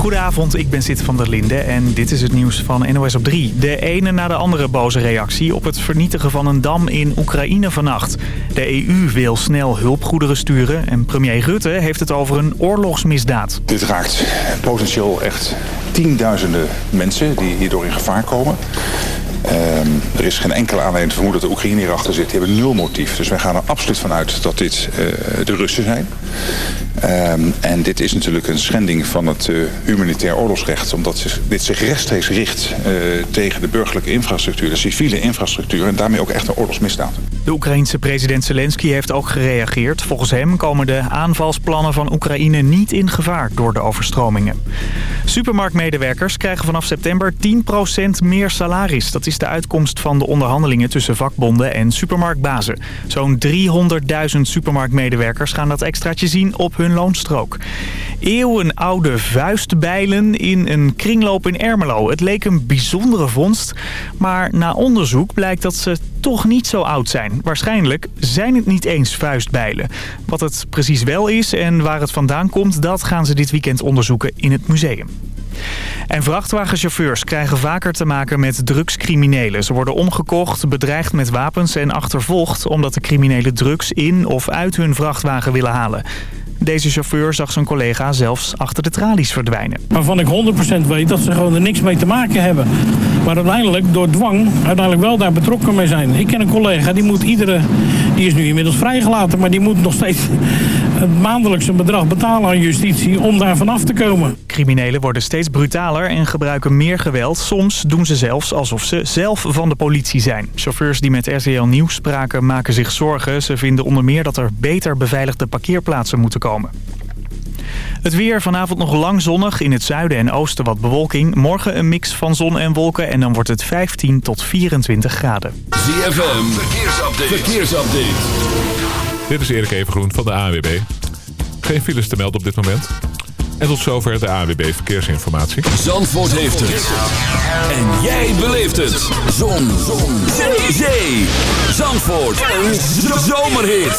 Goedenavond, ik ben Sid van der Linde en dit is het nieuws van NOS op 3. De ene na de andere boze reactie op het vernietigen van een dam in Oekraïne vannacht. De EU wil snel hulpgoederen sturen en premier Rutte heeft het over een oorlogsmisdaad. Dit raakt potentieel echt tienduizenden mensen die hierdoor in gevaar komen. Ehm, er is geen enkele aanleiding te vermoeden dat de Oekraïne hierachter zit. Die hebben nul motief. Dus wij gaan er absoluut vanuit dat dit uh, de Russen zijn. Ehm, en dit is natuurlijk een schending van het uh, humanitair oorlogsrecht. Omdat dit zich rechtstreeks richt uh, tegen de burgerlijke infrastructuur, de civiele infrastructuur. En daarmee ook echt een oorlogsmisdaad. De Oekraïense president Zelensky heeft ook gereageerd. Volgens hem komen de aanvalsplannen van Oekraïne niet in gevaar door de overstromingen. Supermarktmedewerkers krijgen vanaf september 10% meer salaris. Dat is de uitkomst van de onderhandelingen tussen vakbonden en supermarktbazen. Zo'n 300.000 supermarktmedewerkers gaan dat extraatje zien op hun loonstrook. Eeuwenoude vuistbijlen in een kringloop in Ermelo. Het leek een bijzondere vondst, maar na onderzoek blijkt dat ze toch niet zo oud zijn. Waarschijnlijk zijn het niet eens vuistbijlen. Wat het precies wel is en waar het vandaan komt, dat gaan ze dit weekend onderzoeken in het museum. En vrachtwagenchauffeurs krijgen vaker te maken met drugscriminelen. Ze worden omgekocht, bedreigd met wapens en achtervolgd... omdat de criminelen drugs in of uit hun vrachtwagen willen halen. Deze chauffeur zag zijn collega zelfs achter de tralies verdwijnen. Waarvan ik 100% weet dat ze gewoon er niks mee te maken hebben. Maar uiteindelijk door dwang uiteindelijk wel daar betrokken mee zijn. Ik ken een collega die moet iedere, die is nu inmiddels vrijgelaten, maar die moet nog steeds maandelijks een bedrag betalen aan justitie om daar vanaf te komen. Criminelen worden steeds brutaler en gebruiken meer geweld. Soms doen ze zelfs alsof ze zelf van de politie zijn. Chauffeurs die met RTL Nieuws spraken maken zich zorgen. Ze vinden onder meer dat er beter beveiligde parkeerplaatsen moeten komen. Het weer vanavond nog lang zonnig. In het zuiden en oosten wat bewolking. Morgen een mix van zon en wolken. En dan wordt het 15 tot 24 graden. ZFM, verkeersupdate. verkeersupdate. Dit is Erik Evengroen van de ANWB. Geen files te melden op dit moment. En tot zover de ANWB Verkeersinformatie. Zandvoort heeft het. En jij beleeft het. Zon. Zon. Zee. Zee. Zandvoort. Een zomerhit.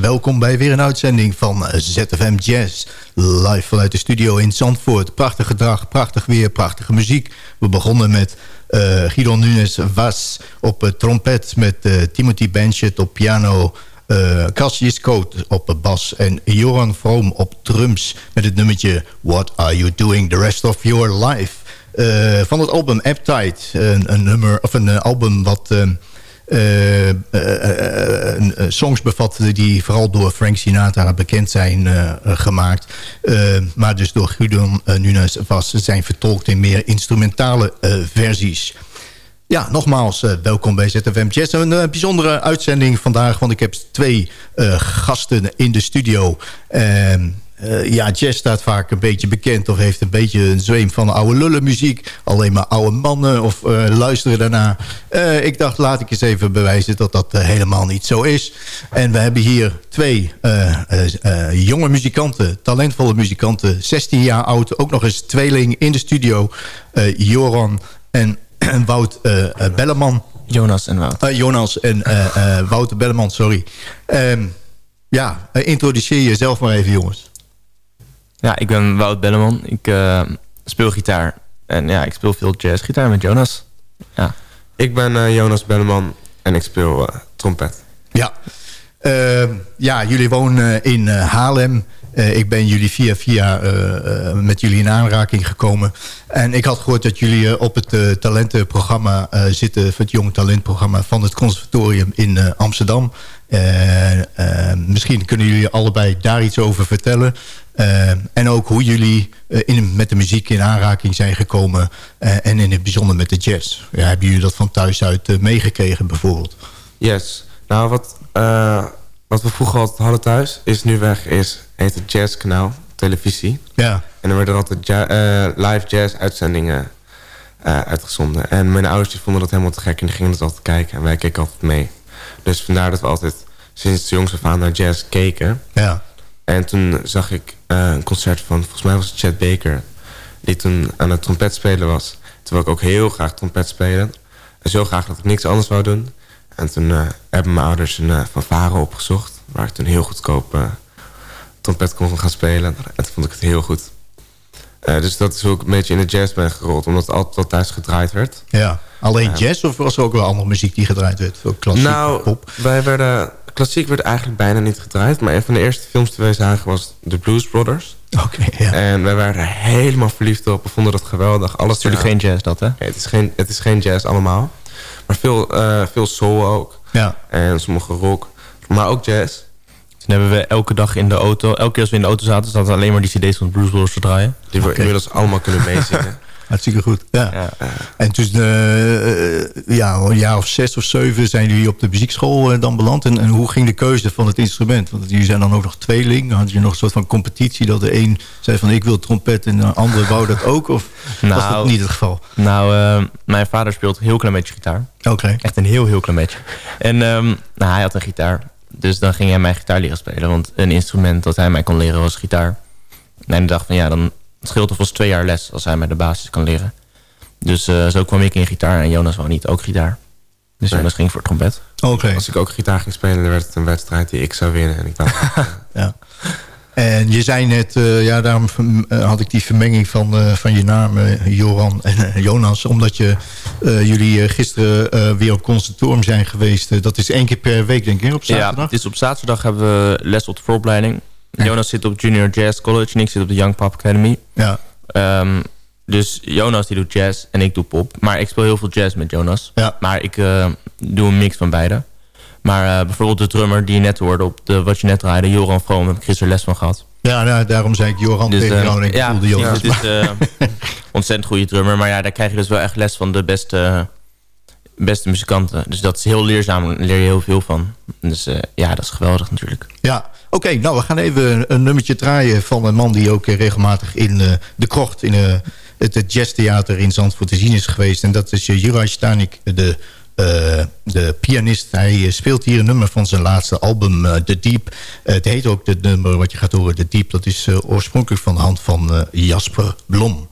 Welkom bij weer een uitzending van ZFM Jazz. Live vanuit de studio in Zandvoort. Prachtige dag, prachtig weer, prachtige muziek. We begonnen met uh, Guido Nunes Was op uh, trompet... met Timothy Benchet op piano... Cassius Coat op bas en Joran Vroom op drums... met het nummertje What Are You Doing The Rest Of Your Life... van het album Appetite, een, een, nummer, of een album wat uh, songs bevatte die vooral door Frank Sinatra bekend zijn gemaakt. maar dus door Guido Nunes was, zijn vertolkt in meer instrumentale versies. Ja, nogmaals, welkom bij ZFM Jazz. Een bijzondere uitzending vandaag, want ik heb twee gasten in de studio. Ehm, uh, ja, jazz staat vaak een beetje bekend... of heeft een beetje een zweem van oude lullenmuziek. Alleen maar oude mannen of uh, luisteren daarna. Uh, ik dacht, laat ik eens even bewijzen dat dat helemaal niet zo is. En we hebben hier twee jonge muzikanten, talentvolle muzikanten... 16 jaar oud, ook nog eens tweeling in de studio. Joran en Wout Belleman. Jonas en Wout. Jonas en Wouter Belleman, sorry. Um, ja, introduceer jezelf maar even, jongens. Ja, ik ben Wout Belleman. Ik uh, speel gitaar. En ja, ik speel veel jazzgitaar met Jonas. Ja. Ik ben uh, Jonas Belleman en ik speel uh, trompet. Ja. ja, jullie wonen in Haarlem. ik ben jullie via via met jullie in aanraking gekomen. En ik had gehoord dat jullie op het talentenprogramma zitten... het jong talentprogramma van het conservatorium in Amsterdam. Misschien kunnen jullie allebei daar iets over vertellen. Uh, en ook hoe jullie in, met de muziek in aanraking zijn gekomen. En in het bijzonder met de jazz. Ja, hebben jullie dat van thuis uit meegekregen bijvoorbeeld? Yes. Nou, wat, wat we vroeger altijd hadden thuis, is nu weg, is, heet het Jazzkanaal, televisie. Ja. En er werden altijd ja, live jazz uitzendingen uitgezonden. En mijn ouders vonden dat helemaal te gek en die gingen het altijd kijken. En wij keken altijd mee. Dus vandaar dat we altijd sinds de jongs af aan naar jazz keken. Ja. En toen zag ik uh, een concert van, volgens mij was het Chad Baker... die toen aan het trompet spelen was. Toen wilde ik ook heel graag trompet spelen. En zo graag dat ik niks anders wou doen. En toen uh, hebben mijn ouders een uh, fanfare opgezocht... waar ik toen heel goedkoop trompet kon gaan spelen. En toen vond ik het heel goed. dus dat is hoe ik een beetje in de jazz ben gerold. Omdat het altijd wel thuis gedraaid werd. Ja, alleen jazz of was er ook wel andere muziek die gedraaid werd? Klassiek, nou, pop? wij werden klassiek werd eigenlijk bijna niet gedraaid. Maar een van de eerste films die wij zagen was The Blues Brothers. Oké, ja. En wij waren er helemaal verliefd op. We vonden dat geweldig. Alles het is natuurlijk geen jazz dat, hè? het, is geen, het is geen jazz allemaal. Maar veel, uh, veel soul ook. Ja. En sommige rock. Maar ook jazz. Toen hebben we elke dag in de auto... Elke keer als we in de auto zaten... zaten alleen maar die cd's van de Blues Brothers te draaien. Die we inmiddels allemaal kunnen meezingen. Hartstikke goed. Ja. ja. En tussen uh, ja, een jaar of zes of zeven zijn jullie op de muziekschool uh, dan beland. En, en, hoe ging de keuze van het instrument? Want jullie zijn dan ook nog tweeling. Had je nog een soort van competitie dat de een zei van ik wil trompet en de andere wou dat ook? Of nou, was dat niet het geval? Nou, uh, mijn vader speelt een heel klein beetje gitaar. Oké. Echt een heel, heel klein beetje. En um, nou, hij had een gitaar. Dus dan ging hij mij gitaar leren spelen. Want een instrument dat hij mij kon leren was gitaar. En ik dacht van ja, dan het scheelt alvast twee jaar les als hij mij de basis kan leren. Dus uh, zo kwam ik in gitaar en Jonas wou niet ook gitaar. Dus nee. Jonas ging voor trompet. Oké. Als ik ook gitaar ging spelen, dan werd het een wedstrijd die ik zou winnen. En ik dacht, ja. En je zei net, uh, ja, daarom uh, had ik die vermenging van, uh, van je naam, Joran en Jonas. Omdat je, jullie gisteren weer op conservatorium zijn geweest. dat is één keer per week, denk ik, op zaterdag? Ja, het is op zaterdag hebben we les op de vooropleiding. Jonas zit op Junior Jazz College en ik zit op de Young Pop Academy. Ja. Um, dus Jonas die doet jazz en ik doe pop. Maar ik speel heel veel jazz met Jonas. Ja. Maar ik uh, doe een mix van beide. Maar uh, bijvoorbeeld de drummer die je net hoorde op de, wat je net draaide, Joran Vroom, heb ik gisteren les van gehad. Ja, nou, daarom zei ik Joran dus, tegen jou en ik ja, voelde Jonas. Ja, het is ontzettend goede drummer. Maar ja, daar krijg je dus wel echt les van de beste, beste muzikanten. Dus dat is heel leerzaam, daar leer je heel veel van. Dus uh, ja, dat is geweldig natuurlijk. Ja, oké. Nou, we gaan even een nummertje draaien van een man die ook regelmatig in uh, de krocht... in het jazztheater in Zandvoort te zien is geweest. En dat is Juraj Stanik, de, de pianist. Hij speelt hier een nummer van zijn laatste album, The Deep. het heet ook het nummer wat je gaat horen, The Deep. Dat is oorspronkelijk van de hand van Jasper Blom.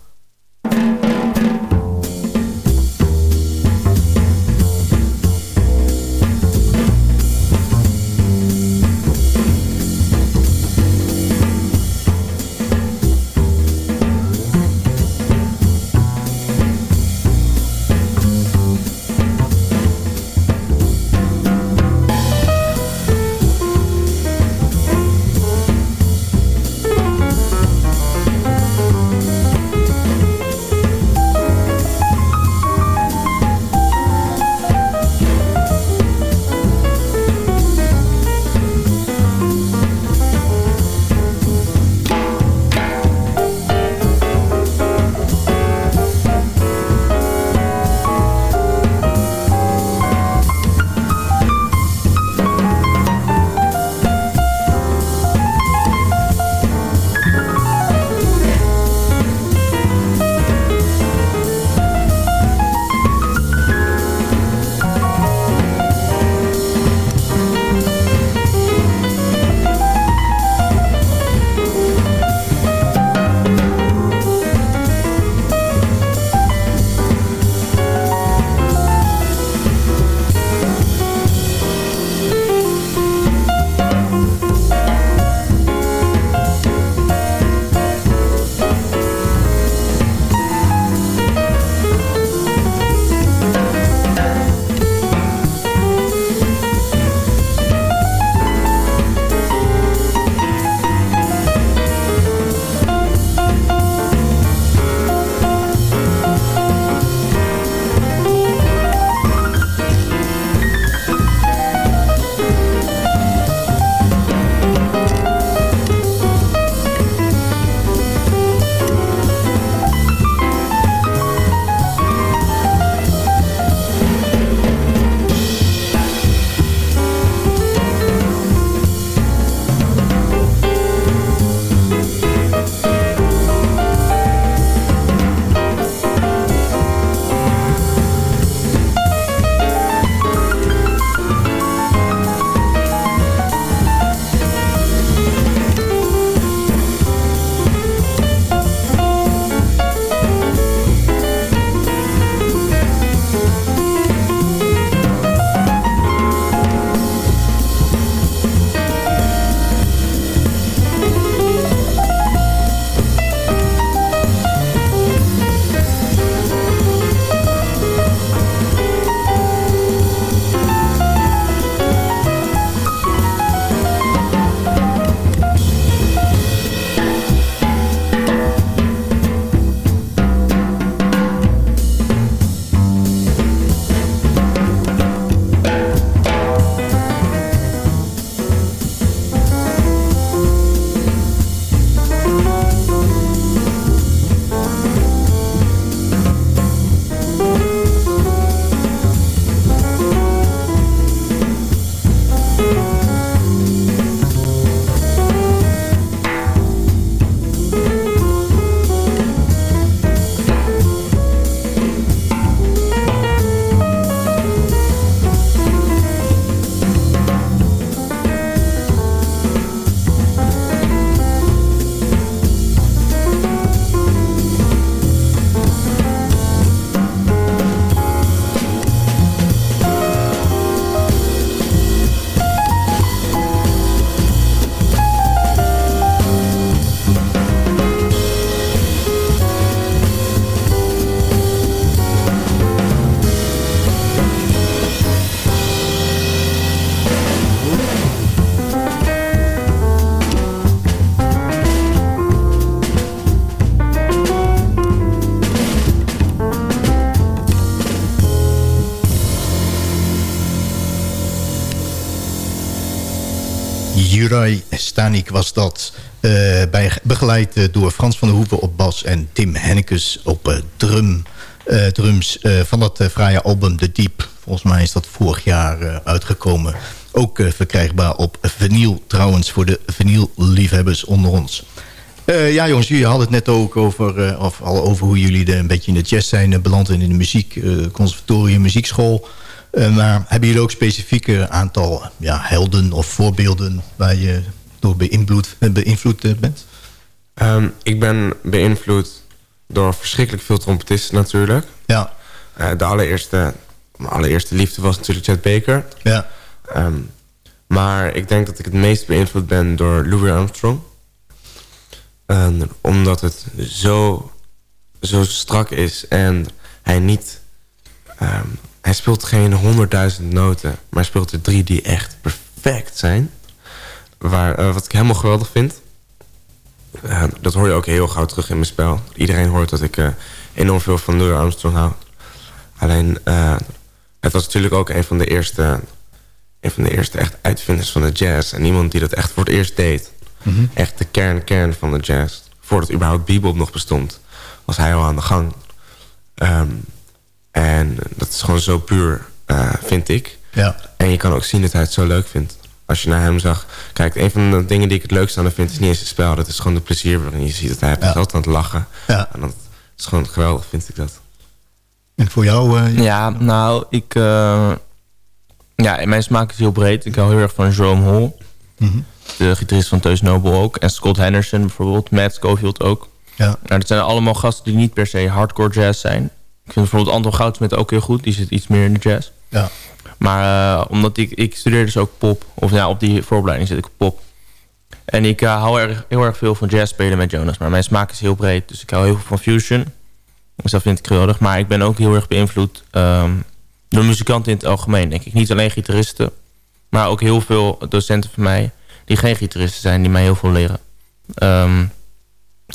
Was dat. bij, begeleid eh, door Frans van der Hoeven op bas en Tim Hennekes op eh, drum, drums van dat fraaie album The Deep. Volgens mij is dat vorig jaar uitgekomen. Ook verkrijgbaar op vinyl trouwens voor de vinylliefhebbers onder ons. Ja jongens, jullie hadden het net ook over, of al over hoe jullie een beetje in de jazz zijn beland en in de muziek, conservatorium, muziekschool. Maar hebben jullie ook specifieke aantal ja, helden of voorbeelden waar je door beïnvloed, eh, beïnvloed eh, bent? Ehm, ik ben beïnvloed door verschrikkelijk veel trompetisten natuurlijk. Ja, Eh, de allereerste, mijn allereerste liefde was natuurlijk Chet Baker. ja, Ehm, maar ik denk dat ik het meest beïnvloed ben door Louis Armstrong. Omdat het zo, zo strak is en hij niet... ehm, hij speelt geen honderdduizend noten, maar hij speelt er drie die echt perfect zijn. Waar, eh, wat ik helemaal geweldig vind. Eh, dat hoor je ook heel gauw terug in mijn spel. Iedereen hoort dat ik eh, enorm veel van Louis Armstrong hou. Alleen, het was natuurlijk ook een van de eerste een van de eerste echt uitvinders van de jazz. En iemand die dat echt voor het eerst deed. Echt de kern, kern van de jazz. Voordat überhaupt bebop nog bestond, was hij al aan de gang. Ehm, en dat is gewoon zo puur, vind ik. ja, En je kan ook zien dat hij het zo leuk vindt. Als je naar hem zag... Kijk, een van de dingen die ik het leukste aan hem vind... is niet eens het spel. Dat is gewoon de plezier waarin je ziet dat hij Ja. altijd aan het lachen. ja. En dat is gewoon geweldig, vind ik dat. En voor jou? eh, Ja, nou, ik... eh, ja, mijn smaak is heel breed. Ik hou heel erg van Jerome Hall. mhm. De gitarist van Teus Noble ook. En Scott Henderson bijvoorbeeld. Matt Schofield ook. ja, Nou, dat zijn allemaal gasten die niet per se hardcore jazz zijn. Ik vind bijvoorbeeld Anton Goudsmit ook heel goed. Die zit iets meer in de jazz. ja, Maar eh, omdat ik, ik studeer dus ook pop. Of ja, op die vooropleiding zit ik op pop. En ik eh, hou erg, heel erg veel van jazz spelen met Jonas. Maar mijn smaak is heel breed. Dus ik hou heel veel van fusion. Dus dat vind ik geweldig. Maar ik ben ook heel erg beïnvloed ehm, door muzikanten in het algemeen. Denk ik. Niet alleen gitaristen. Maar ook heel veel docenten van mij. Die geen gitaristen zijn. Die mij heel veel leren. Ehm,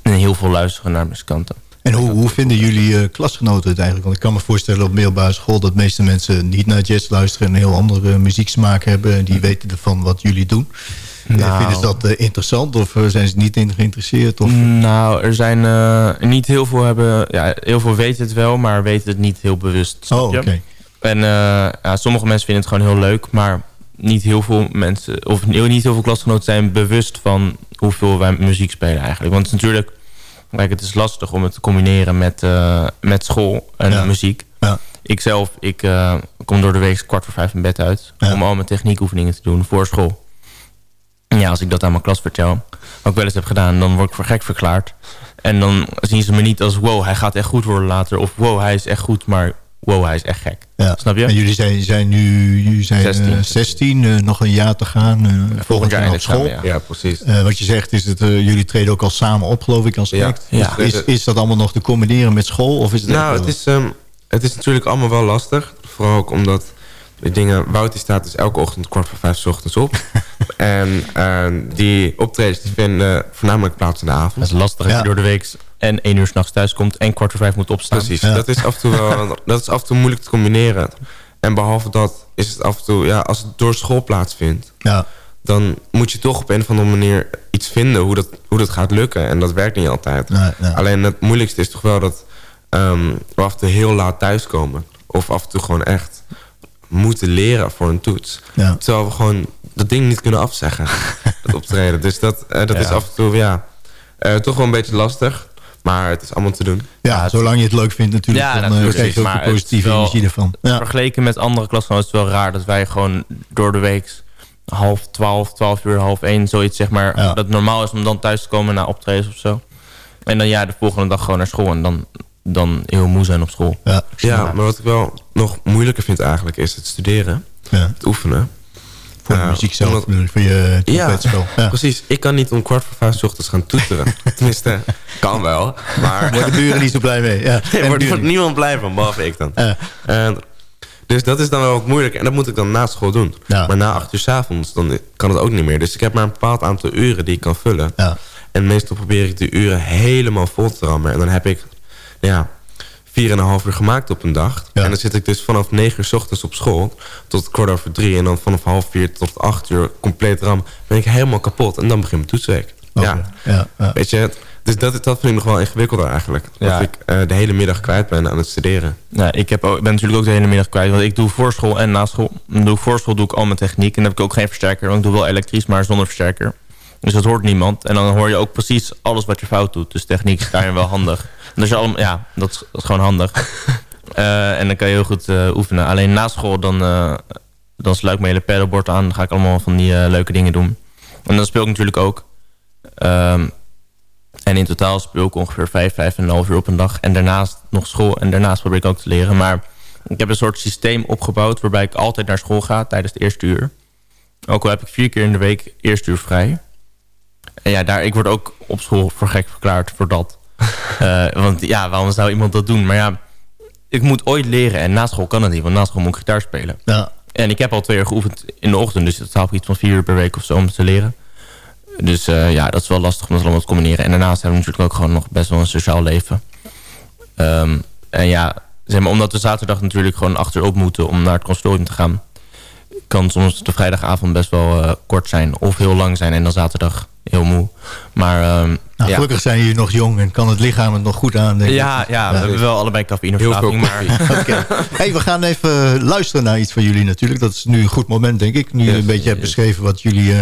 en heel veel luisteren naar muzikanten. En hoe, hoe vinden jullie eh, klasgenoten het eigenlijk? Want ik kan me voorstellen op middelbare school... dat de meeste mensen niet naar jazz luisteren... en een heel andere muzieksmaak hebben. En die weten ervan wat jullie doen. Eh, Nou. Vinden ze dat eh, interessant of zijn ze niet in geïnteresseerd? Of, Nou, er zijn eh, niet heel veel hebben... Ja, heel veel weten het wel, maar weten het niet heel bewust. oh, oké. En eh, ja, sommige mensen vinden het gewoon heel leuk, maar niet heel veel mensen... of niet heel veel klasgenoten zijn bewust van hoeveel wij muziek spelen eigenlijk. Want het is natuurlijk... Kijk, het is lastig om het te combineren met, eh, met school en Ja. muziek. Ja. Ik zelf, ik eh, kom door de week kwart voor vijf in bed uit... Ja. om al mijn techniekoefeningen te doen voor school. Ja, als ik dat aan mijn klas vertel, wat ik wel eens heb gedaan... dan word ik voor gek verklaard. En dan zien ze me niet als... wow, hij gaat echt goed worden later. Of wow, hij is echt goed, maar wow, hij is echt gek. Ja. Snap je? En jullie zijn, zijn nu jullie zijn, 16. 16, 16 nog een jaar te gaan. eh, volgend jaar op school. samen, ja. Ja, precies. Eh, wat je zegt is dat eh, jullie treden ook al samen op, geloof ik, als Ja. act. Ja. Is, is dat allemaal nog te combineren met school? Of is het Nou, het is, ehm, het is natuurlijk allemaal wel lastig. Vooral ook omdat de dingen... Wout die staat dus elke ochtend kwart voor vijf 's ochtends op. en ehm, die optredens die vinden voornamelijk plaats in de avond. Dat is lastig als Ja. je door de week en één uur s'nachts thuis komt... en kwart voor vijf moet opstaan. Precies, Ja. dat, is af en toe wel, dat is af en toe moeilijk te combineren. En behalve dat is het af en toe... Ja, als het door school plaatsvindt... Ja, dan moet je toch op een of andere manier iets vinden hoe dat, hoe dat gaat lukken. En dat werkt niet altijd. Nee, nee. Alleen het moeilijkste is toch wel dat ehm, we af en toe heel laat thuiskomen. Of af en toe gewoon echt moeten leren voor een toets. Ja. Terwijl we gewoon dat ding niet kunnen afzeggen. dat optreden. Dus dat, eh, dat Ja. is af en toe ja, eh, toch wel een beetje lastig. Maar het is allemaal te doen. ja, zolang je het leuk vindt natuurlijk, Ja, dan eh, natuurlijk, krijg je ook maar de positieve wel- energie ervan. Ja. Vergeleken met andere klasgenoten is het wel raar... dat wij gewoon door de week half twaalf, twaalf uur, half één... zoiets zeg maar, Ja. dat het normaal is om dan thuis te komen na optredens of zo. En dan ja, de volgende dag gewoon naar school... en dan, dan heel moe zijn op school. Ja, Ja, maar wat ik wel nog moeilijker vind eigenlijk is het studeren. ja. Het oefenen. Voor de muziek zelf, omdat- voor je Ja, trompetspel. Ja. precies. Ik kan niet om kwart voor vijf 's ochtends gaan toeteren. Tenminste, kan wel. Maar Worden de buren niet zo blij mee. Ja. En de wordt, niemand blij van, behalve ik dan. Ja. Dus dat is dan wel wat moeilijk. En dat moet ik dan na school doen. Ja. Maar na acht uur s avonds, dan kan het ook niet meer. Dus ik heb maar een bepaald aantal uren die ik kan vullen. Ja. En meestal probeer ik de uren helemaal vol te rammen. En dan heb ik ja, 4,5 uur gemaakt op een dag. En dan zit ik dus vanaf 9 uur s ochtends op school tot kwart over drie. En dan vanaf half vier tot 8 uur compleet ram. Ben ik helemaal kapot. En dan begint mijn toetsweek. Ja. Ja, ja. Weet je, dus dat, dat vind ik nog wel ingewikkelder eigenlijk. Dat Ja. ik eh, de hele middag kwijt ben aan het studeren. Nou, ik heb ook, ben natuurlijk ook de hele middag kwijt. Want ik doe voorschool en naschool. Dan doe ik voorschool doe ik al mijn techniek. En dan heb ik ook geen versterker. Want ik doe wel elektrisch, maar zonder versterker. Dus dat hoort niemand. En dan hoor je ook precies alles wat je fout doet. Dus techniek is daarin wel handig. Allemaal, ja, dat is, dat is gewoon handig. Eh, en dan kan je heel goed eh, oefenen. Alleen na school dan, eh, dan sluit ik mijn hele paddleboard aan. Dan ga ik allemaal van die leuke dingen doen. En dan speel ik natuurlijk ook. Ehm, en in totaal speel ik ongeveer 5, 5 en een half uur op een dag. En daarnaast nog school. En daarnaast probeer ik ook te leren. Maar ik heb een soort systeem opgebouwd... waarbij ik altijd naar school ga tijdens het eerste uur. Ook al heb ik vier keer in de week eerste uur vrij. En ja, daar, ik word ook op school voor gek verklaard voor dat. Eh, want ja, waarom zou iemand dat doen? Maar ja, ik moet ooit leren. En na school kan het niet, want na school moet ik gitaar spelen. Ja. En ik heb al twee uur geoefend in de ochtend. Dus dat ik iets van vier uur per week of zo om te leren. Dus eh, ja, dat is wel lastig om dat allemaal te combineren. En daarnaast hebben we natuurlijk ook gewoon nog best wel een sociaal leven. Ehm, en ja, zeg maar, omdat we zaterdag natuurlijk gewoon achterop moeten om naar het consortium te gaan... kan soms de vrijdagavond best wel eh, kort zijn of heel lang zijn... en dan zaterdag heel moe. Maar ehm, Nou, ja. Gelukkig zijn jullie nog jong en kan het lichaam het nog goed aan. Denk ik. Ja, ja, we hebben wel allebei cafeïneverslaving, maar... Oké. Hey, we gaan even luisteren naar iets van jullie natuurlijk. Dat is nu een goed moment, denk ik. Nu je een beetje hebt beschreven wat jullie eh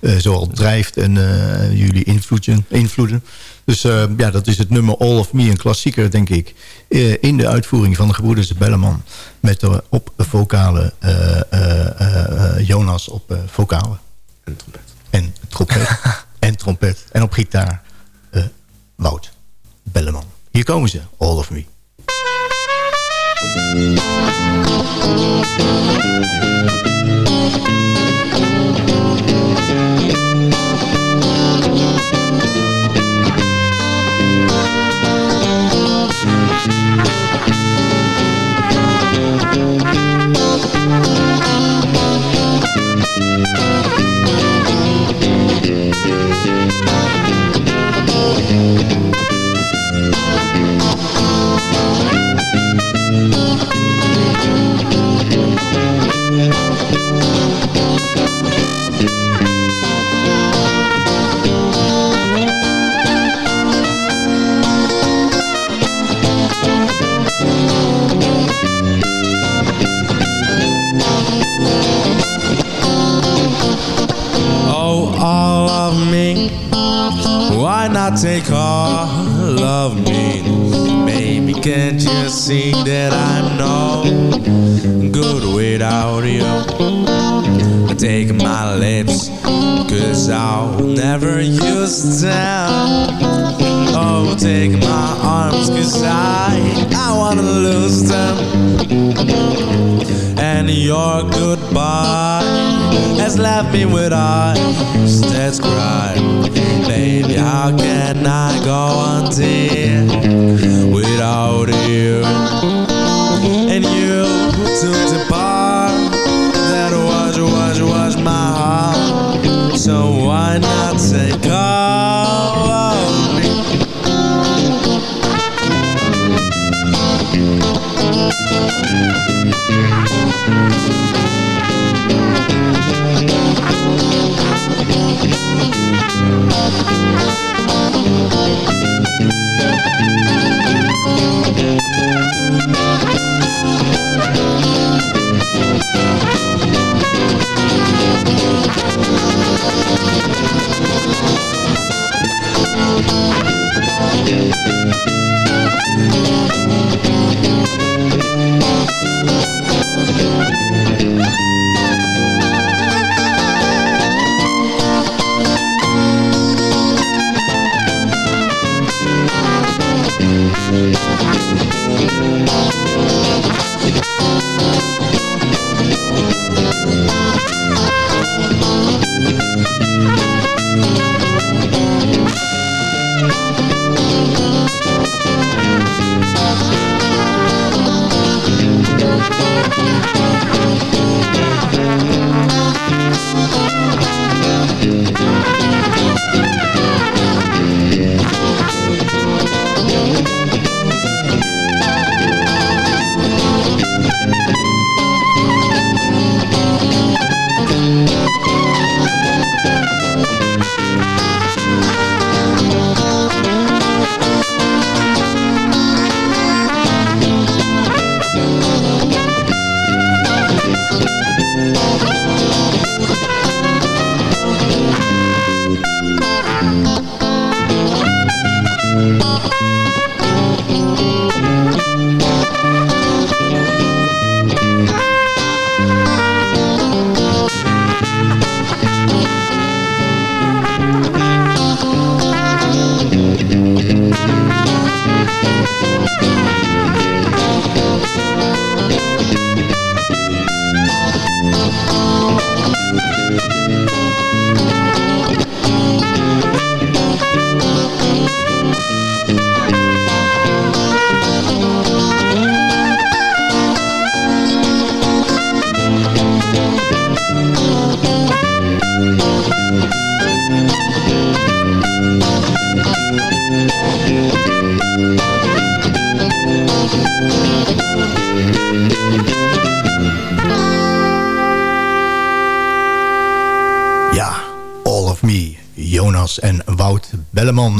eh, zoal drijft en eh, jullie invloeden. invloeden. Dus eh, ja, dat is het nummer All of Me, een klassieker, denk ik. eh, in de uitvoering van de gebroeders Belleman. Met de, op vocale eh, eh, eh, Jonas op vocale. En trompet. En trompet. en trompet. En op gitaar eh, Wout Belleman. Hier komen ze, All of Me.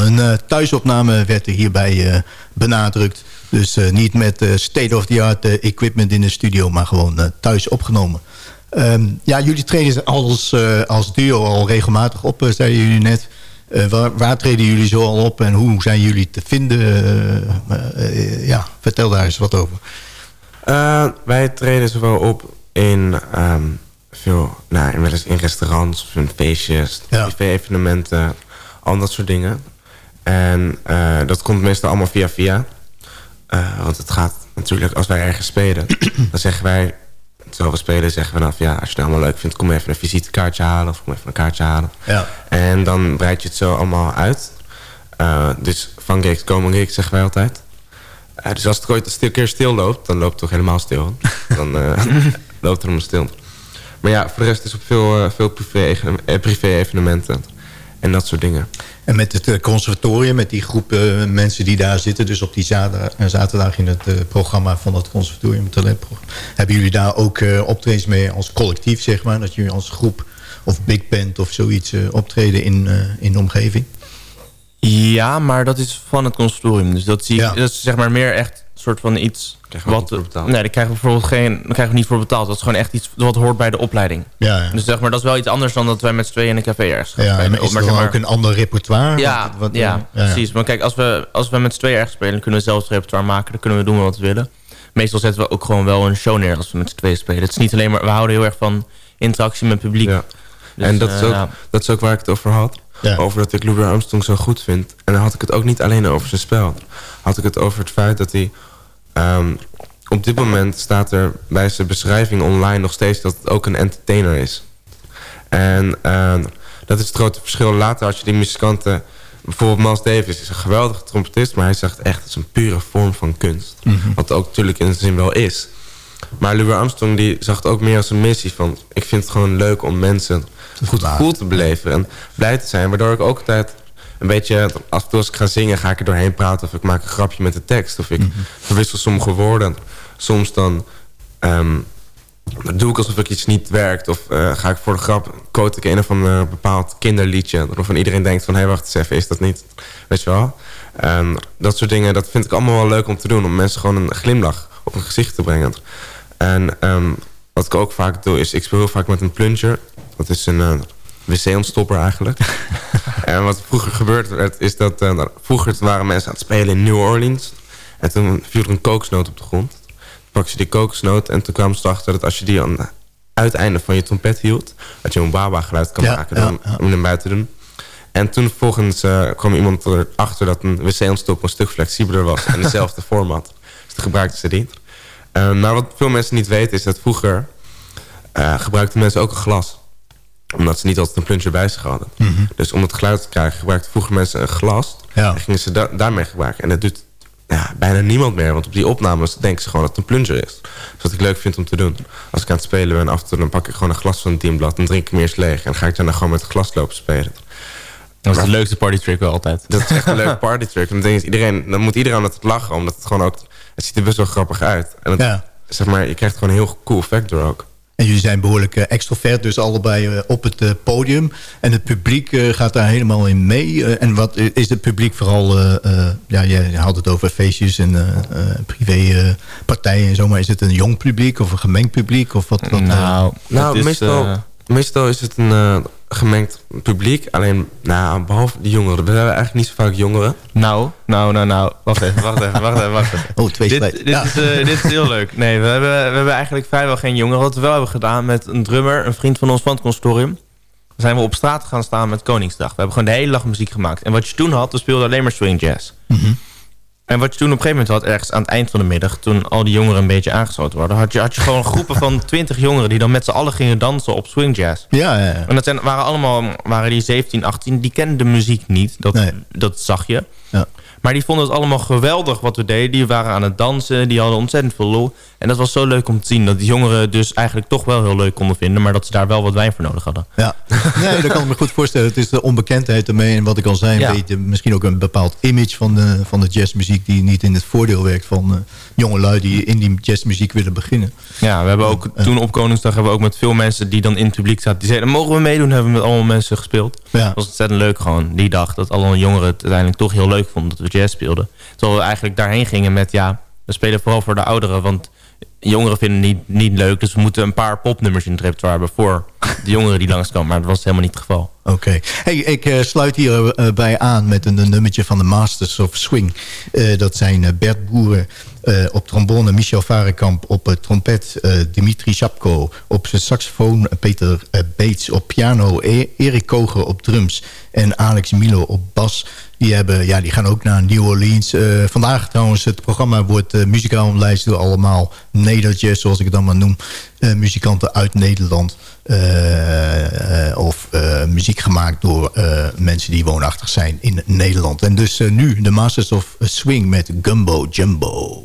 Een uh, thuisopname werd er hierbij uh, benadrukt. Dus uh, niet met state-of-the-art equipment in de studio... maar gewoon thuis opgenomen. Um, ja, jullie treden als, als duo al regelmatig op, zeiden jullie net. Waar, waar, treden jullie zo al op en hoe zijn jullie te vinden? ja, vertel daar eens wat over. wij treden zowel op in... Um veel nou, in restaurants in feestjes, ja. privé-evenementen, al dat soort dingen. En uh, dat komt meestal allemaal via via. Uh, want het gaat natuurlijk, als wij ergens spelen, dan zeggen wij, terwijl we spelen, zeggen we dan van ja, als je het allemaal leuk vindt, kom even een visitekaartje halen of kom even een kaartje halen. Ja. En dan breid je het zo allemaal uit. Uh, dus van gigs komen gigs, zeggen wij altijd. dus als het ooit een keer stil loopt, dan loopt het toch helemaal stil. dan loopt het helemaal stil. Maar ja, voor de rest is op veel, veel privé-evenementen privé en dat soort dingen. En met het eh, conservatorium, met die groep uh, mensen die daar zitten... dus op die zaterdag, zaterdag in het uh, programma van het conservatorium talentprogramma... hebben jullie daar ook optredens mee als collectief, zeg maar? Dat jullie als groep of big band of zoiets optreden in, in de omgeving? Ja, maar dat is van het conservatorium. Dus dat, zie ja. dat is zeg maar meer echt soort van iets Krijgen we wat, niet betaald? Nee, daar krijgen we bijvoorbeeld geen, daar krijgen we niet voor betaald. Dat is gewoon echt iets wat hoort bij de opleiding. Ja, ja. Dus zeg maar, dat is wel iets anders dan dat wij met z'n tweeën in een café ergens gaan ja, spelen. is er ook een ander repertoire? Ja, wat, wat, ja, ja, precies. Maar kijk, als we, als we met z'n tweeën ergens spelen... dan kunnen we zelf het repertoire maken. Dan kunnen we doen wat we willen. Meestal zetten we ook gewoon wel een show neer als we met z'n tweeën spelen. Het is niet alleen maar... We houden heel erg van interactie met het publiek. Ja. Dus, en dat, is ook, dat is ook waar ik het over had. Over dat ik Louis Armstrong zo goed vind. En dan had ik het ook niet alleen over zijn spel. Had ik het over het feit dat hij... Um, op dit moment staat er bij zijn beschrijving online nog steeds dat het ook een entertainer is. En uh, dat is het grote verschil. Later als je die muzikanten... Bijvoorbeeld Miles Davis is een geweldige trompetist... maar hij zegt echt, het is een pure vorm van kunst. Mm -hmm. Wat ook natuurlijk in de zin wel is. Maar Louis Armstrong die zag het ook meer als een missie van... ik vind het gewoon leuk om mensen goed gevoel te beleven en blij te zijn. Waardoor ik ook altijd een beetje... Af en toe als ik ga zingen ga ik er doorheen praten... of ik maak een grapje met de tekst... of ik mm -hmm. verwissel sommige woorden soms dan um, doe ik alsof ik iets niet werkt. Of uh, ga ik voor de grap, quote ik een of ander bepaald kinderliedje. Waarvan iedereen denkt van, hé hey, wacht eens even, is dat niet? Weet je wel? Um, dat soort dingen, dat vind ik allemaal wel leuk om te doen. Om mensen gewoon een glimlach op hun gezicht te brengen. En um, wat ik ook vaak doe, is ik speel heel vaak met een plunger. Dat is een uh, wc-ontstopper eigenlijk. en wat vroeger gebeurd werd, is dat... Uh, vroeger waren mensen aan het spelen in New Orleans. En toen viel er een kokosnoot op de grond pak je die kokosnoot en toen kwamen ze erachter dat als je die aan het uiteinde van je trompet hield... dat je een baba geluid kan maken dan, om hem buiten te doen. En toen vervolgens uh, kwam iemand erachter dat een wc-ontstop een stuk flexibeler was... en dezelfde format. Dus toen gebruikten ze die. Maar wat veel mensen niet weten is dat vroeger... Uh, gebruikten mensen ook een glas omdat ze niet altijd een plunger bij zich hadden. Mm -hmm. Dus om het geluid te krijgen gebruikten vroeger mensen een glas. Ja. En gingen ze da daarmee gebruiken. En dat doet ja, bijna niemand meer. Want op die opnames denken ze gewoon dat het een plunger is. Dus wat ik leuk vind om te doen. Als ik aan het spelen ben, af en toe dan pak ik gewoon een glas van een teamblad... en drink ik hem eerst leeg. En dan ga ik dan gewoon met het glas lopen spelen. Dat is de leukste partytrick wel altijd. Dat is echt een leuke partytrick. Dan, iedereen, dan moet iedereen het lachen, omdat het gewoon ook... Het ziet er best wel grappig uit. En het, ja. zeg maar, je krijgt gewoon een heel cool effect door ook. En jullie zijn behoorlijk uh, extrovert, dus allebei uh, op het uh, podium. En het publiek gaat daar helemaal in mee. en wat is het publiek vooral... ja, je had het over feestjes en privépartijen en zo. Maar is het een jong publiek of een gemengd publiek? Of wat, wat, nou, nou meestal, meestal is het een gemengd publiek. Alleen, nou, behalve de jongeren. We hebben eigenlijk niet zo vaak jongeren. Nou, nou, nou, nou. Wacht even, wacht even, wacht even. Wacht even. Oh, twee dit, dit, is, uh, dit is heel leuk. Nee, we hebben, we hebben eigenlijk vrijwel geen jongeren. Wat we wel hebben gedaan met een drummer, een vriend van ons van het consortium. zijn we op straat gaan staan met Koningsdag. We hebben gewoon de hele dag muziek gemaakt. En wat je toen had, we speelden alleen maar swing jazz. Mm -hmm. En wat je toen op een gegeven moment had, ergens aan het eind van de middag... toen al die jongeren een beetje aangesloten worden... had je, had je gewoon groepen van twintig jongeren... die dan met z'n allen gingen dansen op swing jazz. Ja, ja, ja. En dat waren allemaal waren die 17, 18... die kenden de muziek niet, dat, dat zag je. Ja. Maar die vonden het allemaal geweldig wat we deden. Die waren aan het dansen, die hadden ontzettend veel lol. En dat was zo leuk om te zien. Dat die jongeren dus eigenlijk toch wel heel leuk konden vinden. Maar dat ze daar wel wat wijn voor nodig hadden. Ja, nee, dat kan ik me goed voorstellen. Het is de onbekendheid ermee. En wat ik al zei, een Ja. beetje, misschien ook een bepaald image van de, van de jazzmuziek... die niet in het voordeel werkt van eh, jongelui die in die jazzmuziek willen beginnen. Ja, we hebben ook toen op Koningsdag hebben we ook met veel mensen die dan in het publiek zaten. Die zeiden, mogen we meedoen? Hebben we met allemaal mensen gespeeld. Ja. Dat was ontzettend leuk gewoon. Die dag dat alle jongeren het uiteindelijk toch heel leuk vonden dat we jazz speelden. Terwijl we eigenlijk daarheen gingen met, ja, we spelen vooral voor de ouderen. Want jongeren vinden het niet, niet leuk. Dus we moeten een paar popnummers in het repertoire hebben voor de jongeren die langskomen. Maar dat was helemaal niet het geval. Oké. Hey, ik eh, sluit hierbij bij bij aan met een, nummertje van de Masters of Swing. Eh, dat zijn eh, Bert Boeren eh, op trombone, Michel Varenkamp op eh, trompet, eh, Dimitri Schapko op zijn saxofoon, Peter eh, Beets op piano, e Erik Koger op drums en Alex Milo op bas. Die, hebben, ja, die gaan ook naar New Orleans. Eh, vandaag trouwens, het programma wordt eh, muzikaal omlijst door allemaal nederjazz, zoals ik het dan maar noem. eh, muzikanten uit Nederland. of muziek gemaakt door mensen die woonachtig zijn in Nederland. En dus nu de Masters of Swing met Gumbo Jumbo.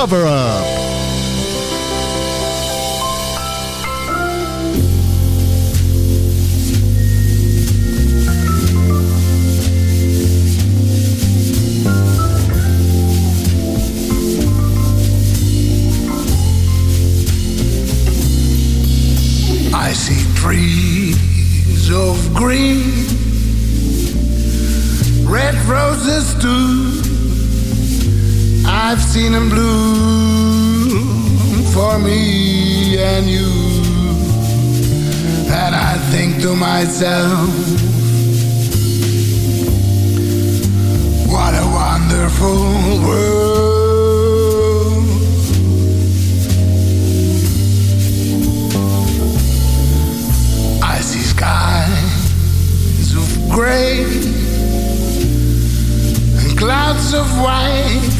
Cover Up. I see trees of green, red roses too. I've seen them bloom for me and you. And I think to myself, what a wonderful world. I see skies of gray and clouds of white.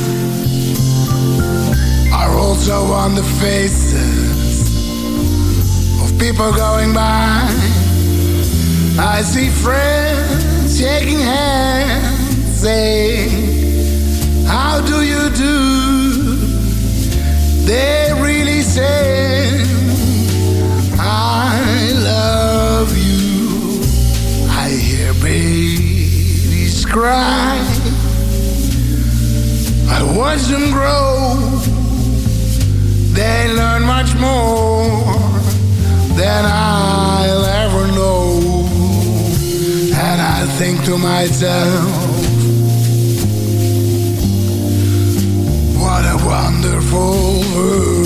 also on the faces of people going by. I see friends shaking hands, saying, How do you do? They really say, I love you. I hear babies cry. I watch them grow. They learn much more than I'll ever know. And I think to myself, what a wonderful world.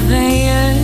Couleur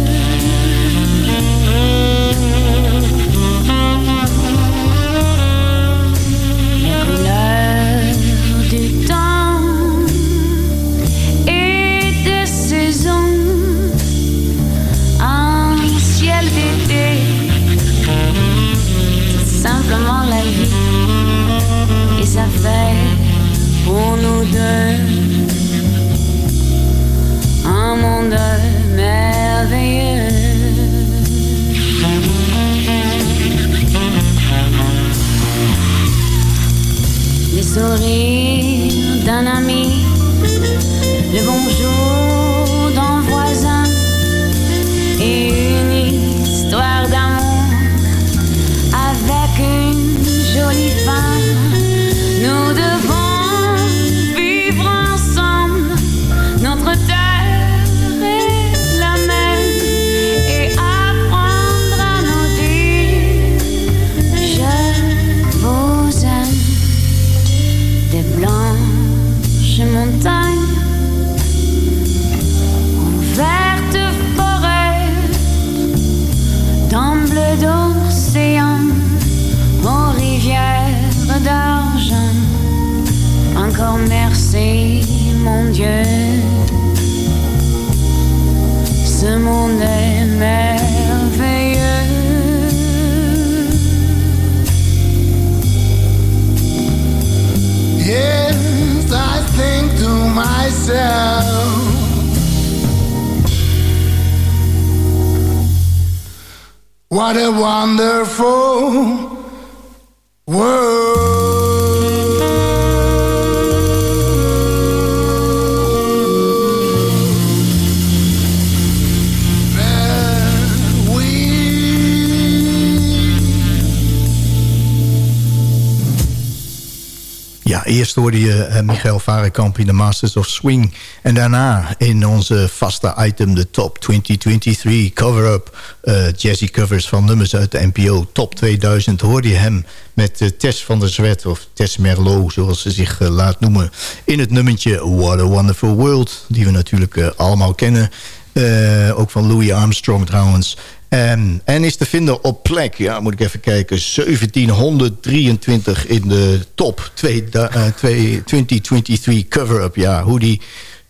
hoorde je eh, Michael Varenkamp in de Masters of Swing. En daarna in onze vaste item, de Top 2023 cover-up. eh, jazzy covers van nummers uit de NPO Top 2000. Hoorde je hem met eh, Tess van der Zwet of Tess Merlot, zoals ze zich laat noemen. In het nummertje What a Wonderful World, die we natuurlijk allemaal kennen. Eh, ook van Louis Armstrong trouwens. En, en is te vinden op plek, ja, moet ik even kijken... 1723 in de top twee, eh, twee- 2023 cover-up. Ja, hoe die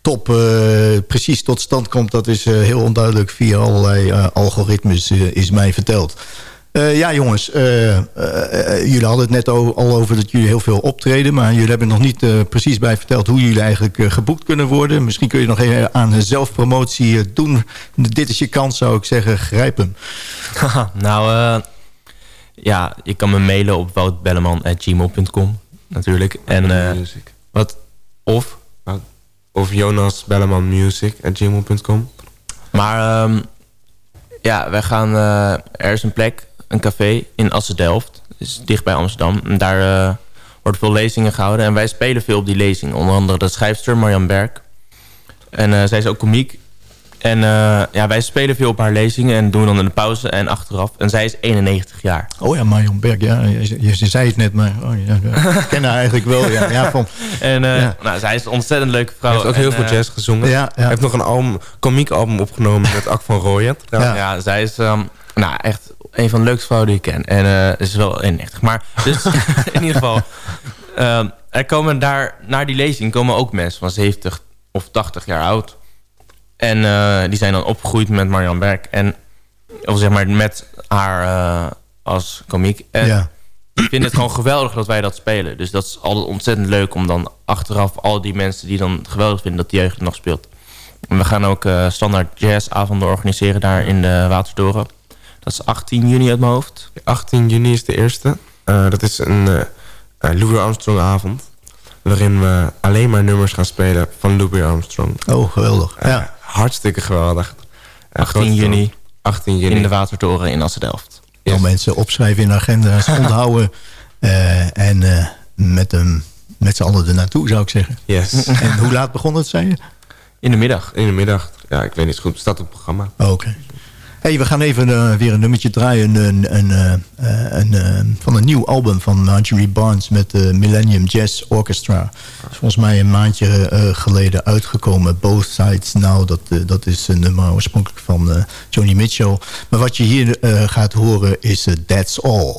top eh, precies tot stand komt... dat is heel onduidelijk via allerlei algoritmes, is mij verteld. Eh, ja, jongens, eh, eh, jullie hadden het net al over dat jullie heel veel optreden... maar jullie hebben nog niet eh, precies bij verteld hoe jullie eigenlijk eh, geboekt kunnen worden. Misschien kun je nog even aan zelfpromotie doen. Dit is je kans, zou ik zeggen. Grijp hem. nou, eh, ja, je kan me mailen op woutbelleman.gmail.com natuurlijk. En, eh, wat? Of? Of Jonas Belleman Music at gmail.com. Maar ehm, ja, wij gaan... eh, er is een plek, een café in Assen-Delft. Dus dicht bij Amsterdam. En daar eh, worden veel lezingen gehouden. En wij spelen veel op die lezingen. Onder andere de schrijfster Marjan Berg. En eh, zij is ook komiek. En eh, ja, wij spelen veel op haar lezingen. En doen dan in de pauze en achteraf. En zij is 91 jaar. Oh ja, Marion Berg, ja. Je, je zei het net, maar oh, ja, ja. ik ken haar eigenlijk wel. Ja, ja, van, En eh, Ja. nou, zij is een ontzettend leuke vrouw. Hij heeft ook heel En, veel jazz gezongen. Ja, ja. Hij heeft nog een album, komiek album opgenomen met Ak van Rooyen. Ja. ja, zij is ehm, nou, echt een van de leukste vrouwen die ik ken. En eh is wel 91. Maar dus in ieder geval... ehm, er komen daar, naar die lezing komen ook mensen van 70 of 80 jaar oud. En eh, die zijn dan opgegroeid met Marianne Berg. En, of zeg maar met haar eh, als komiek. En Ja. ik vind het gewoon geweldig dat wij dat spelen. Dus dat is altijd ontzettend leuk om dan achteraf al die mensen die dan geweldig vinden dat de jeugd nog speelt. En we gaan ook standaard jazzavonden organiseren daar in de Watertoren. Dat is 18 juni uit mijn hoofd. 18 juni is de eerste. Eh, dat is een eh eh, Louis Armstrong avond. Waarin we alleen maar nummers gaan spelen van Louis Armstrong. Oh, geweldig. Ja. Hartstikke geweldig. Eh, 18 grote juni. toon. 18 juni. In de Watertoren in Assendelft. Dan mensen opschrijven in de agenda's, onthouden. eh, en eh, met, hem, met z'n allen er naartoe, zou ik zeggen. Yes. En hoe laat begon het, zei je? In de middag. In de middag. Ja, ik weet niet zo goed. Het staat op het programma. Oh, Oké. We gaan even eh, weer een nummertje draaien een, een, eh, eh, een, eh, van een nieuw album van Marjorie Barnes met de Millennium Jazz Orchestra. Is volgens mij een maandje eh, geleden uitgekomen. Both Sides Now, dat, eh, dat is een nummer oorspronkelijk van eh, Joni Mitchell. Maar wat je hier eh, gaat horen is eh, That's All.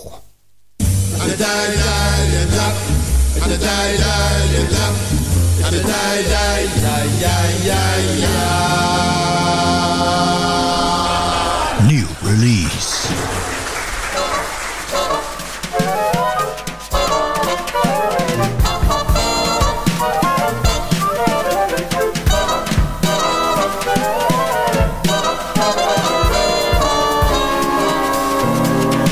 Release.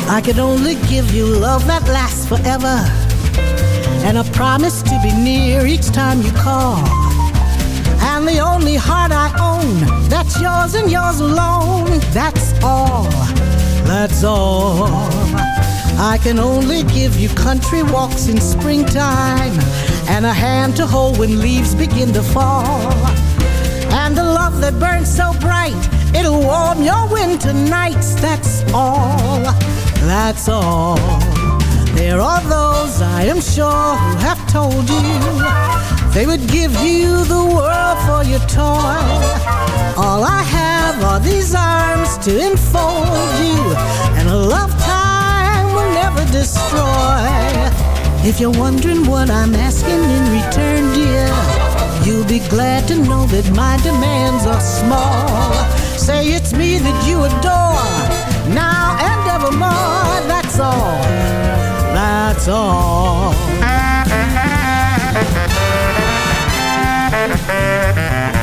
I can only give you love that lasts forever. And a promise to be near each time you call. The only heart I own, that's yours and yours alone. That's all, that's all. I can only give you country walks in springtime. And a hand to hold when leaves begin to fall. And the love that burns so bright, it'll warm your winter nights. That's all, that's all. There are those, I am sure, who have told you they would give you the world for your toy. All I have are these arms to enfold you, and a love time will never destroy. If you're wondering what I'm asking in return, dear, you'll be glad to know that my demands are small. Say it's me that you adore, now and evermore. That's all. That's all. Thank you.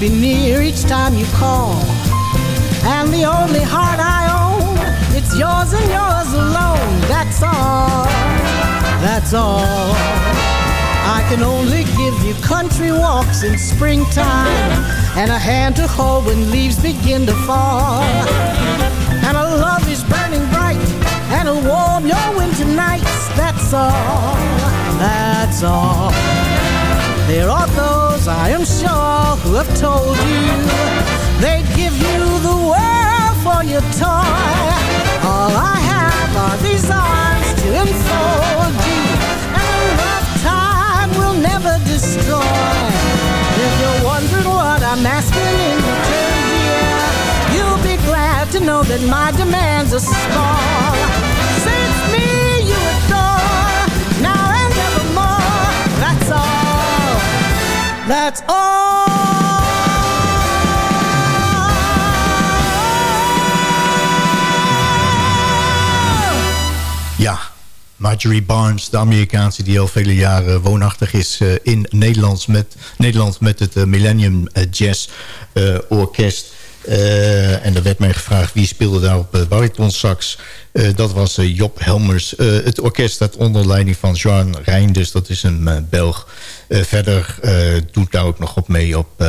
Be near each time you call. And the only heart I own, it's yours and yours alone. That's all. That's all. I can only give you country walks in springtime and a hand to hold when leaves begin to fall. And a love is burning bright and it'll warm your winter nights. That's all. That's all. There are those, I am sure, who have told you they'd give you the world for your toy. All I have are these arms to enfold you, and rough time will never destroy. If you're wondering what I'm asking in return, dear, you'll be glad to know that my demands are small. It's me you adore, now and evermore. That's all. That's Ja, Marjorie Barnes, de Amerikaanse die al vele jaren woonachtig is uh, in Nederland met, Nederland met het uh, Millennium uh, Jazz Orkest. en er werd mij gevraagd wie speelde daar op bariton sax. dat was Job Helmers. het orkest staat onder leiding van Jean Reinders, dat is een Belg. verder doet daar ook nog op mee op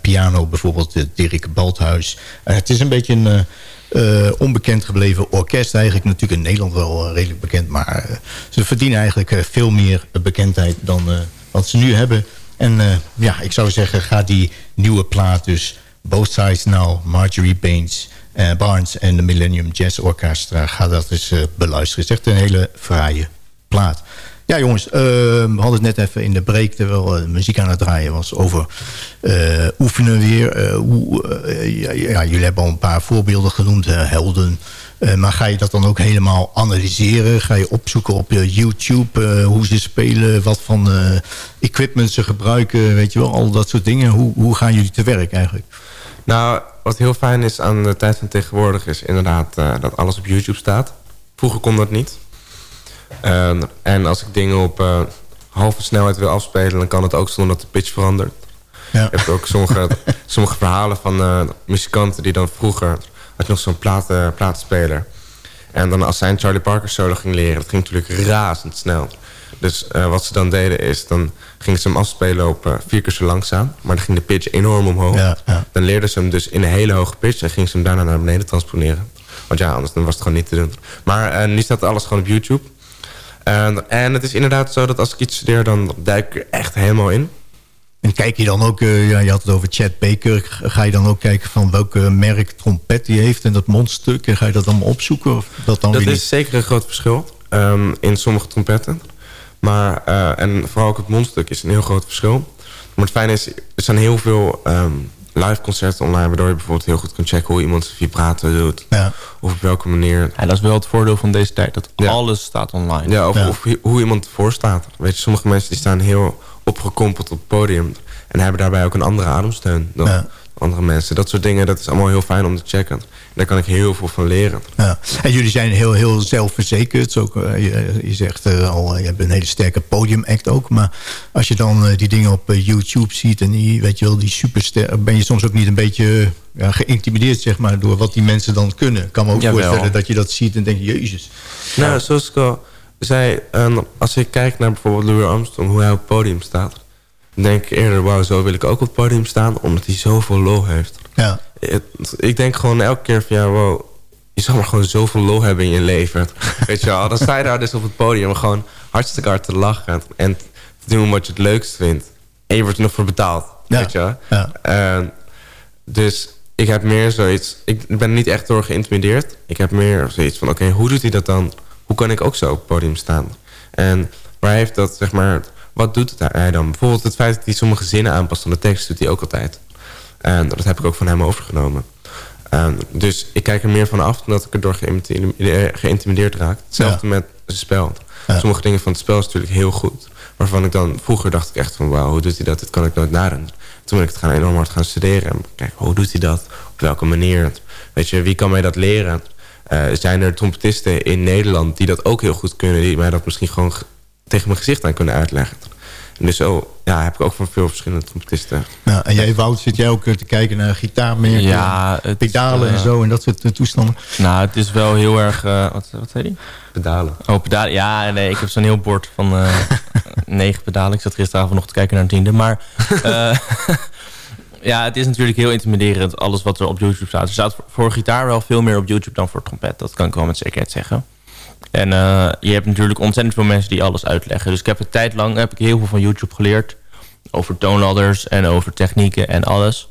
piano bijvoorbeeld Dirk Balthuis. het is een beetje een uh, onbekend gebleven orkest. Eigenlijk natuurlijk in Nederland wel uh, redelijk bekend. Maar uh, ze verdienen eigenlijk veel meer bekendheid dan wat ze nu hebben. En ja, ik zou zeggen, ga die nieuwe plaat dus... Both Sides Now, Marjorie Baines, Barnes en de Millennium Jazz Orchestra... ga dat eens beluisteren. Het is echt een hele fraaie plaat. Ja, jongens, uh, we hadden het net even in de break... terwijl uh, muziek aan het draaien was over uh, oefenen weer. Hoe, ja, jullie hebben al een paar voorbeelden genoemd, helden. maar ga je dat dan ook helemaal analyseren? Ga je opzoeken op YouTube hoe ze spelen? Wat van equipment ze gebruiken? Weet je wel, al dat soort dingen. Hoe, hoe gaan jullie te werk eigenlijk? Nou, wat heel fijn is aan de tijd van tegenwoordig... is inderdaad dat alles op YouTube staat. Vroeger kon dat niet... Uh, en als ik dingen op uh, halve snelheid wil afspelen... dan kan het ook zonder dat de pitch verandert. Ja. Je hebt ook sommige, sommige verhalen van uh, muzikanten die dan vroeger... had nog zo'n platen, platenspeler. En dan als zij een Charlie Parker solo ging leren... dat ging natuurlijk razendsnel. Dus wat ze dan deden is... dan gingen ze hem afspelen op vier keer zo langzaam. Maar dan ging de pitch enorm omhoog. Ja, ja. Dan leerden ze hem dus in een hele hoge pitch... en gingen ze hem daarna naar beneden transponeren. Want ja, anders dan was het gewoon niet te doen. Maar nu staat alles gewoon op YouTube... En, en het is inderdaad zo dat als ik iets studeer, dan duik ik er echt helemaal in. En kijk je dan ook, uh, ja, je had het over Chad Baker. Ga je dan ook kijken van welke merk trompet die heeft en dat mondstuk? En ga je dat allemaal opzoeken? Of dat dan dat is niet? zeker een groot verschil um, in sommige trompetten. Maar, uh, en vooral ook het mondstuk is een heel groot verschil. Maar het fijne is, er zijn heel veel um, live concerten online... waardoor je bijvoorbeeld heel goed kan checken hoe iemand zijn vibrato doet. Ja. Of op welke manier. Ja, dat is wel het voordeel van deze tijd. Dat alles staat online. Ja, of, of hoe iemand ervoor staat. Weet je, sommige mensen die staan heel opgekompeld op het podium. En hebben daarbij ook een andere ademsteun dan andere mensen. Dat soort dingen, dat is allemaal heel fijn om te checken. Daar kan ik heel veel van leren. Ja. En jullie zijn heel, heel zelfverzekerd. Ook, uh, je, je, zegt uh, al, je hebt een hele sterke podiumact ook. Maar als je dan uh, die dingen op YouTube ziet... en die, weet je wel, die superster... ben je soms ook niet een beetje ja, geïntimideerd zeg maar, door wat die mensen dan kunnen. Ik kan me ook Jawel. voorstellen dat je dat ziet en denkt... Jezus. Nou, zoals ik al zei... als ik kijk naar bijvoorbeeld Louis Armstrong... hoe hij op het podium staat... dan denk ik eerder... wauw, zo wil ik ook op het podium staan... omdat hij zoveel lol heeft. Ja ik denk gewoon elke keer van ja, wow, je zal maar gewoon zoveel lol hebben in je leven. Weet je wel, dan sta je daar dus op het podium gewoon hartstikke hard te lachen en te doen wat je het leukst vindt. En je wordt er nog voor betaald, weet je wel. Ja. Uh, dus ik heb meer zoiets, ik ben niet echt door geïntimideerd. Ik heb meer zoiets van, oké, hoe doet hij dat dan? Hoe kan ik ook zo op het podium staan? En waar heeft dat, zeg maar, wat doet het hij dan? Bijvoorbeeld het feit dat hij sommige zinnen aanpast aan de tekst, doet hij ook altijd. En dat heb ik ook van hem overgenomen. Um, dus ik kijk er meer van af dan dat ik erdoor geïntimideerd raak. Hetzelfde met het spel. Sommige dingen van het spel is natuurlijk heel goed. Waarvan ik dan, vroeger dacht ik echt van... wauw, hoe doet hij dat? Dit kan ik nooit nadenken. Toen ben ik het gaan enorm hard gaan studeren. En kijk, hoe doet hij dat? Op welke manier? Weet je, wie kan mij dat leren? Uh, zijn er trompetisten in Nederland die dat ook heel goed kunnen... die mij dat misschien gewoon tegen mijn gezicht aan kunnen uitleggen. En dus zo ja, heb ik ook van veel verschillende trompetisten. Nou, en jij, Wout, zit jij ook eh, te kijken naar gitaarmerken, Ja, is, pedalen en eh, zo en dat soort eh, toestanden? Nou, het is wel heel erg... eh, wat, wat zei die? Pedalen. Oh, pedalen. Ja, nee, ik heb zo'n heel bord van eh, negen pedalen. Ik zat gisteravond nog te kijken naar een tiende. Maar eh, ja, het is natuurlijk heel intimiderend. Alles wat er op YouTube staat. Er staat voor, voor gitaar wel veel meer op YouTube dan voor trompet. Dat kan ik wel met zekerheid zeggen. En eh, je hebt natuurlijk ontzettend veel mensen die alles uitleggen. Dus ik heb een tijd lang heb ik heel veel van YouTube geleerd. Over toonladders en over technieken en alles.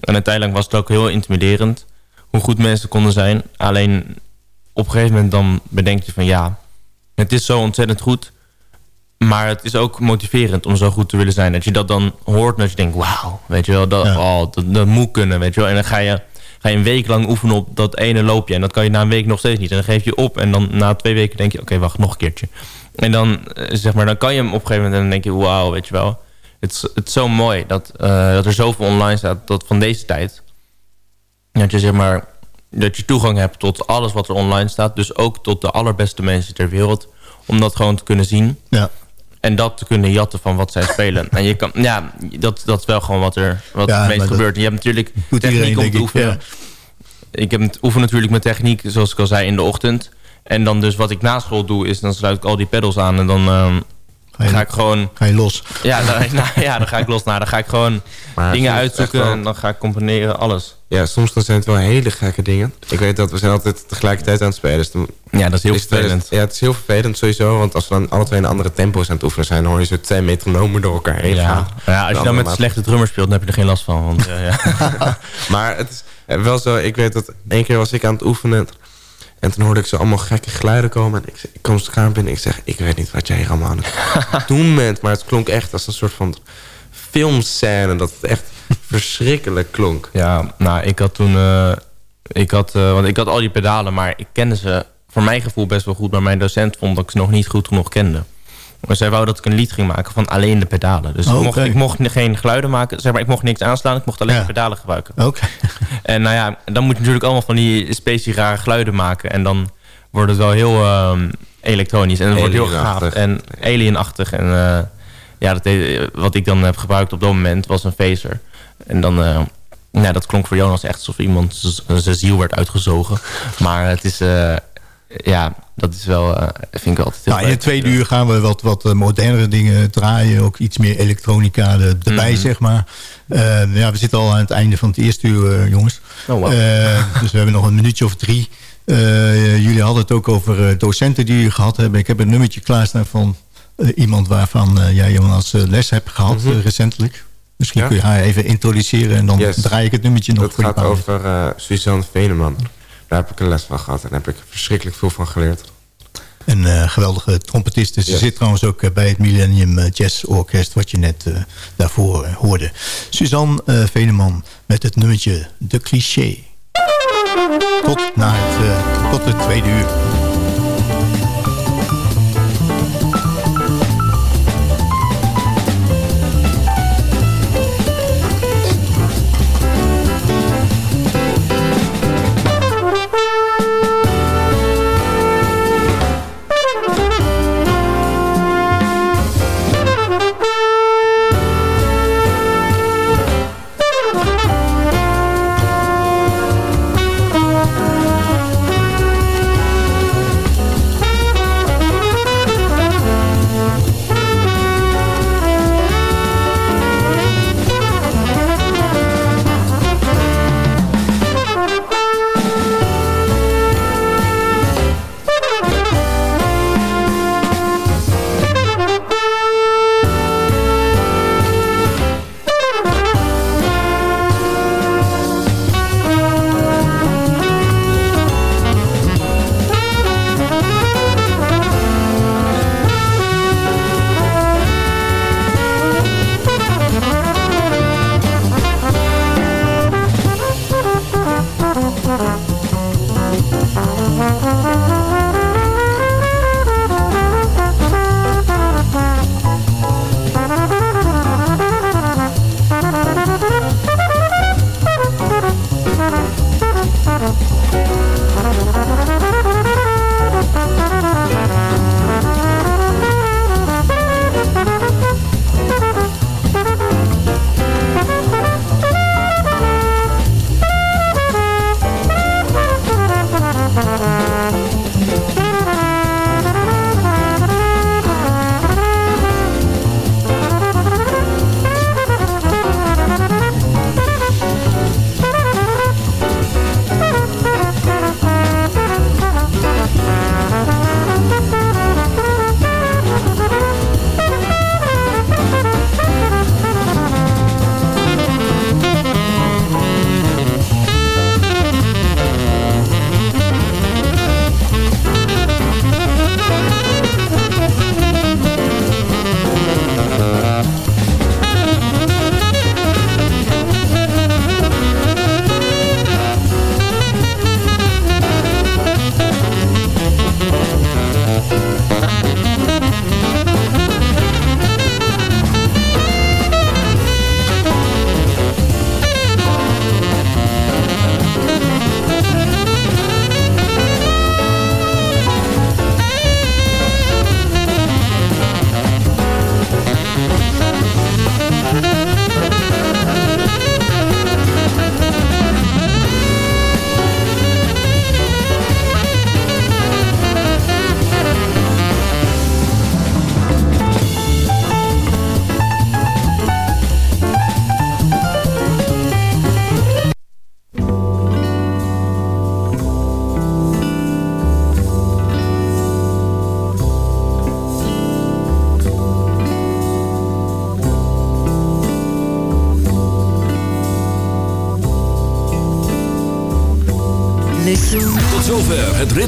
En uiteindelijk was het ook heel intimiderend. Hoe goed mensen konden zijn. Alleen op een gegeven moment dan bedenk je van ja, het is zo ontzettend goed. Maar het is ook motiverend om zo goed te willen zijn. Dat je dat dan hoort en dat je denkt, wauw, weet je wel, dat, oh, dat, dat moet kunnen, weet je wel. En dan ga je, ga je een week lang oefenen op dat ene loopje. En dat kan je na een week nog steeds niet. En dan geef je op en dan na twee weken denk je, oké, wacht, nog een keertje. En dan, eh, zeg maar, dan kan je hem op een gegeven moment en dan denk je, wauw, weet je wel. Het is, het zo mooi dat, eh, dat er zoveel online staat dat van deze tijd. Dat je zeg maar dat je toegang hebt tot alles wat er online staat. Dus ook tot de allerbeste mensen ter wereld. Om dat gewoon te kunnen zien. Ja. En dat te kunnen jatten van wat zij spelen. En je kan, ja, dat, dat is wel gewoon wat er wat Ja, het meest gebeurt. Je hebt natuurlijk techniek om te ik, oefenen. ja. Ik heb het oefen natuurlijk met techniek, zoals ik al zei, in de ochtend. En dan dus wat ik na school doe, is dan sluit ik al die pedals aan. En dan je- ga ik gewoon... Ga je los? Ja, dan, nou, ja, dan ga ik los naar. Dan ga ik gewoon Maar dingen uitzoeken wel- en dan ga ik componeren, alles. Ja, soms dan zijn het wel hele gekke dingen. Ik weet dat we zijn altijd tegelijkertijd aan het spelen. Dus dan Ja, dat is heel het vervelend. ja, het is heel vervelend sowieso. Want als we dan alle twee in andere tempo's aan het oefenen zijn... dan hoor je zo twee metronomen door elkaar heen Ja. gaan. ja, als je dan met een slechte drummer speelt, dan heb je er geen last van. Want, eh, ja. maar het is eh, wel zo... Ik weet dat één keer was ik aan het oefenen... En toen hoorde ik zo allemaal gekke geluiden komen. En ik, ik kom de kamer binnen en ik zeg... Ik weet niet wat jij hier allemaal aan het doen bent. Maar het klonk echt als een soort van filmscène. Dat het echt verschrikkelijk klonk. Ja, nou, ik had toen... eh, ik had, eh, want ik had al die pedalen, maar ik kende ze voor mijn gevoel best wel goed. Maar mijn docent vond dat ik ze nog niet goed genoeg kende. Maar zij wou dat ik een lied ging maken van alleen de pedalen. Dus Oh, ik, mocht, ik mocht geen geluiden maken. Zeg maar, ik mocht niks aanslaan. Ik mocht alleen Ja. de pedalen gebruiken. Oké. En nou ja, dan moet je natuurlijk allemaal van die specie rare geluiden maken. En dan wordt het wel heel ehm, elektronisch. En het wordt heel gaaf en alienachtig. En eh, ja, dat, deed- wat ik dan heb gebruikt op dat moment was een phaser. En dan... eh, ja, dat klonk voor Jonas echt alsof iemand zijn ziel werd uitgezogen. Maar het is... eh, ja, dat is wel... eh, vind ik altijd heel Nou, in het tweede uur gaan we wat, wat eh, modernere dingen draaien. Ook iets meer elektronica er- erbij, Mhm. zeg maar. Eh, ja, we zitten al aan het einde van het eerste uur, jongens. Oh, wow. Dus we hebben nog een minuutje of drie. Jullie hadden het ook over docenten die jullie gehad hebben. Ik heb een nummertje klaarstaan van iemand waarvan jij Jonas les hebt gehad Mhm. recentelijk. Misschien Ja. kun je haar even introduceren en dan Yes. draai ik het nummertje nog Dat voor gaat over Suzanne Veneman. Daar heb ik een les van gehad en daar heb ik verschrikkelijk veel van geleerd. Een eh, geweldige trompetiste. Ze Ja. zit trouwens ook eh, bij het Millennium eh, Jazz Orkest... wat je net daarvoor hoorde. Suzanne eh, Veneman met het nummertje De Cliché. Tot, na het, tot het tweede uur.